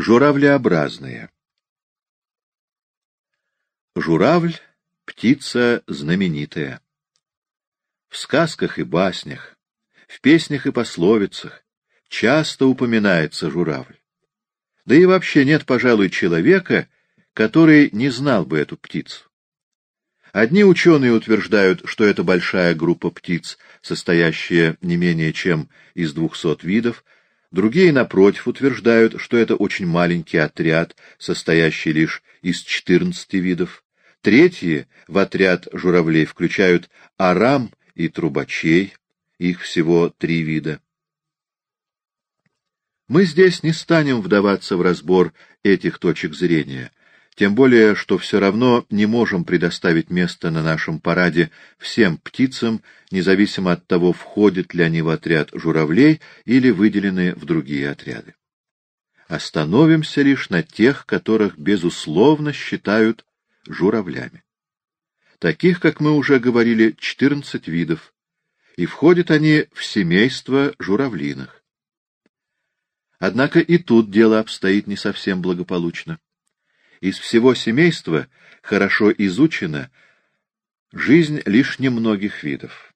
Журавлеобразные Журавль — птица знаменитая. В сказках и баснях, в песнях и пословицах часто упоминается журавль. Да и вообще нет, пожалуй, человека, который не знал бы эту птицу. Одни ученые утверждают, что это большая группа птиц, состоящая не менее чем из двухсот видов, другие, напротив, утверждают, что это очень маленький отряд, состоящий лишь из четырнадцати видов. Третьи в отряд журавлей включают арам и трубачей, их всего три вида. Мы здесь не станем вдаваться в разбор этих точек зрения, тем более, что все равно не можем предоставить место на нашем параде всем птицам, независимо от того, входят ли они в отряд журавлей или выделены в другие отряды. Остановимся лишь на тех, которых, безусловно, считают журавлями. Таких, как мы уже говорили, 14 видов, и входят они в семейство журавлиных. Однако и тут дело обстоит не совсем благополучно. Из всего семейства хорошо изучена жизнь лишь немногих видов.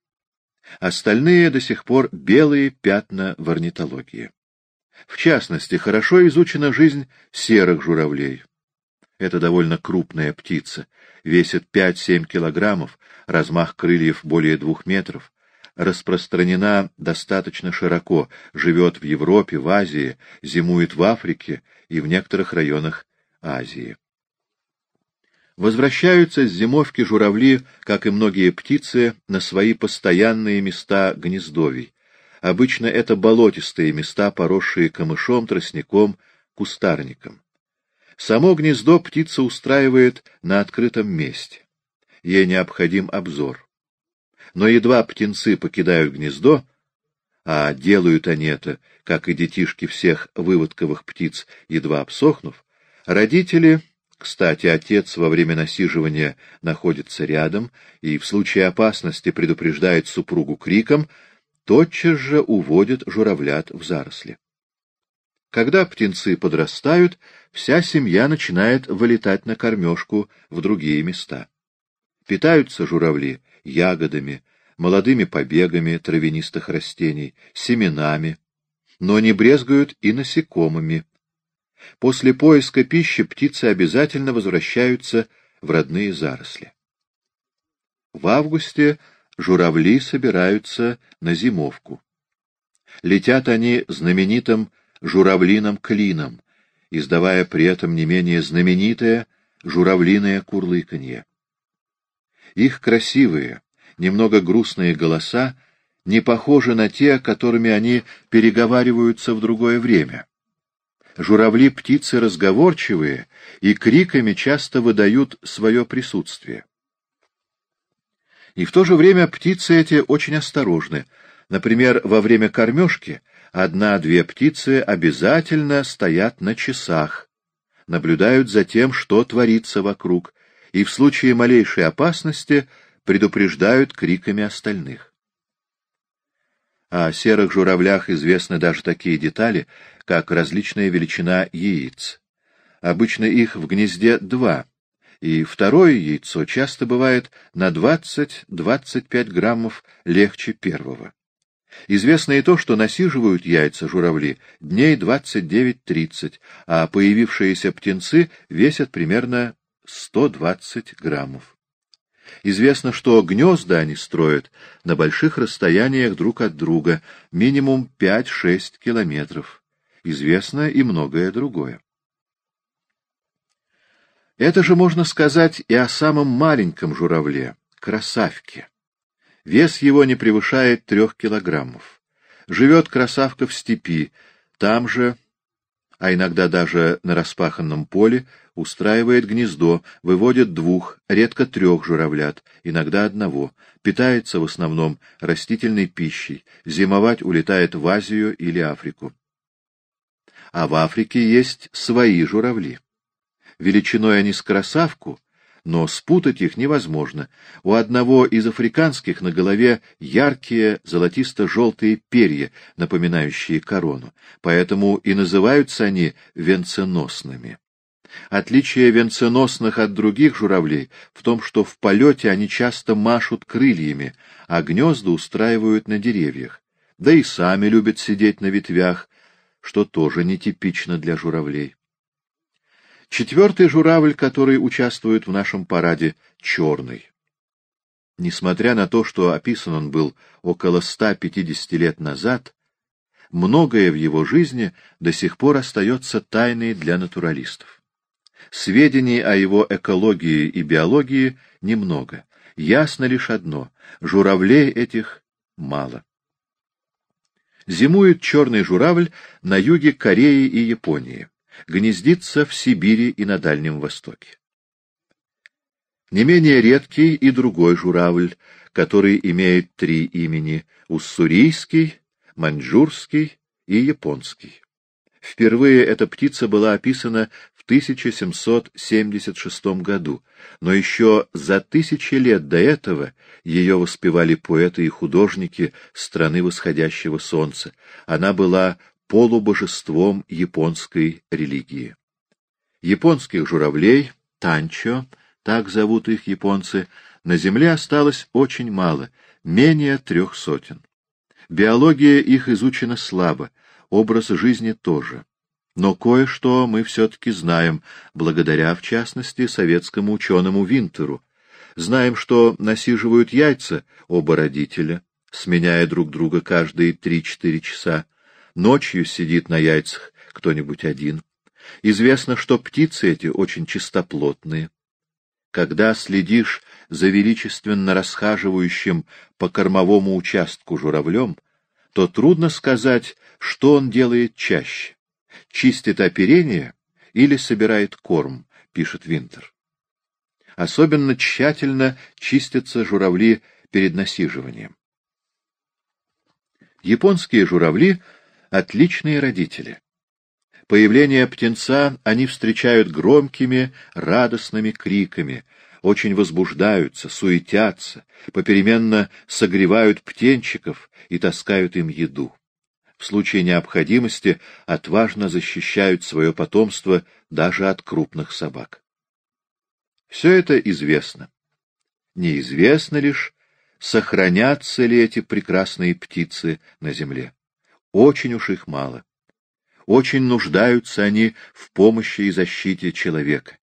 Остальные до сих пор белые пятна в орнитологии. В частности, хорошо изучена жизнь серых журавлей. Это довольно крупная птица, весит 5-7 килограммов, размах крыльев более двух метров, распространена достаточно широко, живет в Европе, в Азии, зимует в Африке и в некоторых районах Азии. Возвращаются с зимовки журавли, как и многие птицы, на свои постоянные места гнездовий. Обычно это болотистые места, поросшие камышом, тростником, кустарником. Само гнездо птица устраивает на открытом месте. Ей необходим обзор. Но едва птенцы покидают гнездо, а делают они это, как и детишки всех выводковых птиц, едва обсохнув, Родители, кстати, отец во время насиживания находится рядом и в случае опасности предупреждает супругу криком, тотчас же уводят журавлят в заросли. Когда птенцы подрастают, вся семья начинает вылетать на кормежку в другие места. Питаются журавли ягодами, молодыми побегами травянистых растений, семенами, но не брезгуют и насекомыми, После поиска пищи птицы обязательно возвращаются в родные заросли. В августе журавли собираются на зимовку. Летят они знаменитым журавлиным клином, издавая при этом не менее знаменитое журавлиное курлыканье. Их красивые, немного грустные голоса не похожи на те, которыми они переговариваются в другое время. Журавли — птицы разговорчивые и криками часто выдают свое присутствие. И в то же время птицы эти очень осторожны. Например, во время кормежки одна-две птицы обязательно стоят на часах, наблюдают за тем, что творится вокруг, и в случае малейшей опасности предупреждают криками остальных. О серых журавлях известны даже такие детали, как различная величина яиц. Обычно их в гнезде два, и второе яйцо часто бывает на 20-25 граммов легче первого. Известно и то, что насиживают яйца журавли дней 29-30, а появившиеся птенцы весят примерно 120 граммов. Известно, что гнезда они строят на больших расстояниях друг от друга, минимум 5-6 километров. Известно и многое другое. Это же можно сказать и о самом маленьком журавле — красавке. Вес его не превышает трех килограммов. Живет красавка в степи, там же, а иногда даже на распаханном поле, устраивает гнездо, выводит двух, редко трех журавлят, иногда одного, питается в основном растительной пищей, зимовать улетает в Азию или Африку. А в Африке есть свои журавли. Величиной они с красавку, но спутать их невозможно. У одного из африканских на голове яркие золотисто-желтые перья, напоминающие корону, поэтому и называются они венценосными. Отличие венценосных от других журавлей в том, что в полете они часто машут крыльями, а гнезда устраивают на деревьях, да и сами любят сидеть на ветвях, что тоже нетипично для журавлей. Четвертый журавль, который участвует в нашем параде, черный. Несмотря на то, что описан он был около 150 лет назад, многое в его жизни до сих пор остается тайной для натуралистов. Сведений о его экологии и биологии немного. Ясно лишь одно — журавлей этих мало. Зимует черный журавль на юге Кореи и Японии гнездится в Сибири и на Дальнем Востоке. Не менее редкий и другой журавль, который имеет три имени — уссурийский, маньчжурский и японский. Впервые эта птица была описана в 1776 году, но еще за тысячи лет до этого ее воспевали поэты и художники страны восходящего солнца. Она была полубожеством японской религии. Японских журавлей, танчо, так зовут их японцы, на Земле осталось очень мало, менее трех сотен. Биология их изучена слабо, образ жизни тоже. Но кое-что мы все-таки знаем, благодаря, в частности, советскому ученому Винтеру. Знаем, что насиживают яйца оба родителя, сменяя друг друга каждые три-четыре часа, Ночью сидит на яйцах кто-нибудь один. Известно, что птицы эти очень чистоплотные. Когда следишь за величественно расхаживающим по кормовому участку журавлем, то трудно сказать, что он делает чаще — чистит оперение или собирает корм, пишет Винтер. Особенно тщательно чистятся журавли перед насиживанием. Японские журавли отличные родители. Появление птенца они встречают громкими, радостными криками, очень возбуждаются, суетятся, попеременно согревают птенчиков и таскают им еду. В случае необходимости отважно защищают свое потомство даже от крупных собак. Все это известно. Неизвестно лишь, сохранятся ли эти прекрасные птицы на земле. Очень уж их мало. Очень нуждаются они в помощи и защите человека.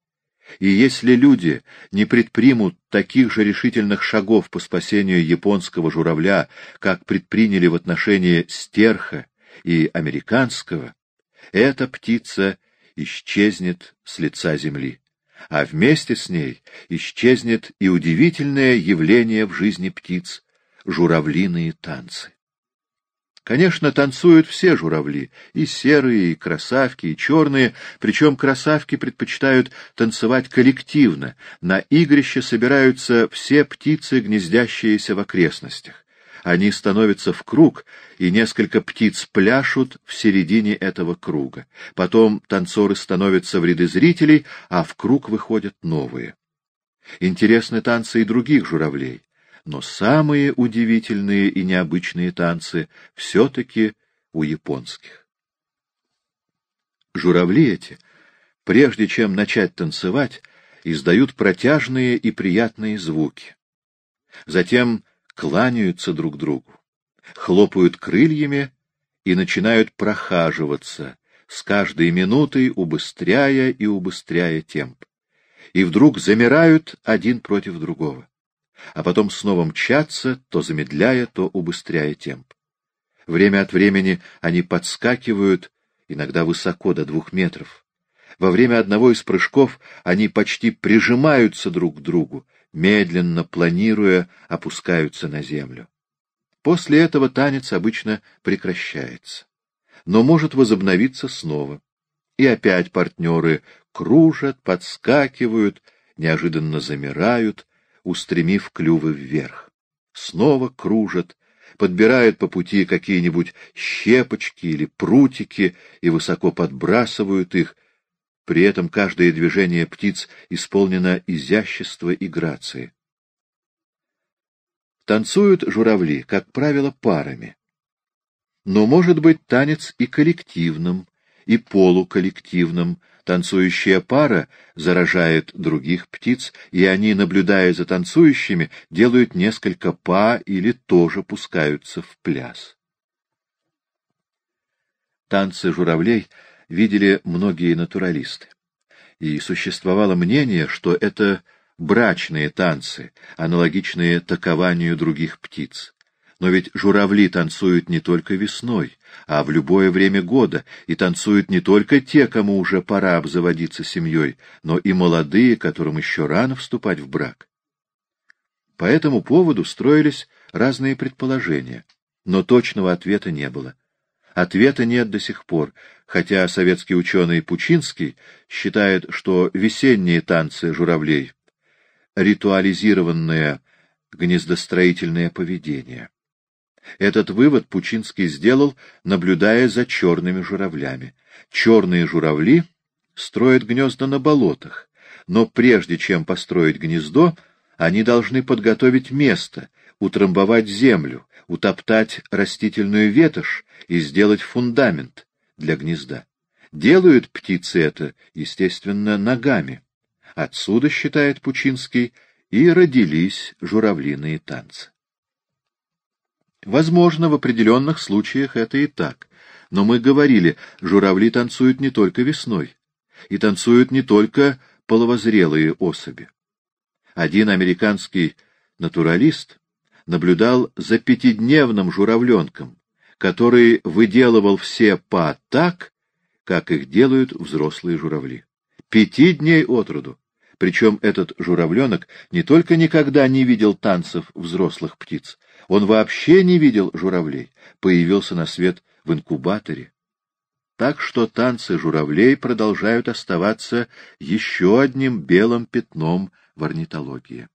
И если люди не предпримут таких же решительных шагов по спасению японского журавля, как предприняли в отношении стерха и американского, эта птица исчезнет с лица земли, а вместе с ней исчезнет и удивительное явление в жизни птиц — журавлиные танцы. Конечно, танцуют все журавли, и серые, и красавки, и черные, причем красавки предпочитают танцевать коллективно, на игрище собираются все птицы, гнездящиеся в окрестностях. Они становятся в круг, и несколько птиц пляшут в середине этого круга. Потом танцоры становятся в ряды зрителей, а в круг выходят новые. Интересны танцы и других журавлей но самые удивительные и необычные танцы все-таки у японских. Журавли эти, прежде чем начать танцевать, издают протяжные и приятные звуки. Затем кланяются друг другу, хлопают крыльями и начинают прохаживаться, с каждой минутой убыстряя и убыстряя темп. И вдруг замирают один против другого а потом снова мчатся, то замедляя, то убыстряя темп. Время от времени они подскакивают, иногда высоко, до двух метров. Во время одного из прыжков они почти прижимаются друг к другу, медленно, планируя, опускаются на землю. После этого танец обычно прекращается, но может возобновиться снова. И опять партнеры кружат, подскакивают, неожиданно замирают, устремив клювы вверх. Снова кружат, подбирают по пути какие-нибудь щепочки или прутики и высоко подбрасывают их, При этом каждое движение птиц исполнено изящества и грации. Танцуют журавли, как правило, парами. Но может быть танец и коллективным, и полуколлективным. Танцующая пара заражает других птиц, и они, наблюдая за танцующими, делают несколько па или тоже пускаются в пляс. Танцы журавлей видели многие натуралисты. И существовало мнение, что это брачные танцы, аналогичные такованию других птиц. Но ведь журавли танцуют не только весной, а в любое время года, и танцуют не только те, кому уже пора обзаводиться семьей, но и молодые, которым еще рано вступать в брак. По этому поводу строились разные предположения, но точного ответа не было. Ответа нет до сих пор, хотя советский ученый Пучинский считает, что весенние танцы журавлей — ритуализированное гнездостроительное поведение. Этот вывод Пучинский сделал, наблюдая за черными журавлями. Черные журавли строят гнезда на болотах, но прежде чем построить гнездо, они должны подготовить место, утрамбовать землю, утоптать растительную ветошь и сделать фундамент для гнезда. Делают птицы это, естественно, ногами. Отсюда, считает Пучинский, и родились журавлиные танцы. Возможно, в определенных случаях это и так. Но мы говорили, журавли танцуют не только весной. И танцуют не только половозрелые особи. Один американский натуралист наблюдал за пятидневным журавленком, который выделывал все па так, как их делают взрослые журавли. Пяти дней от роду. Причем этот журавленок не только никогда не видел танцев взрослых птиц, он вообще не видел журавлей, появился на свет в инкубаторе. Так что танцы журавлей продолжают оставаться еще одним белым пятном в орнитологии.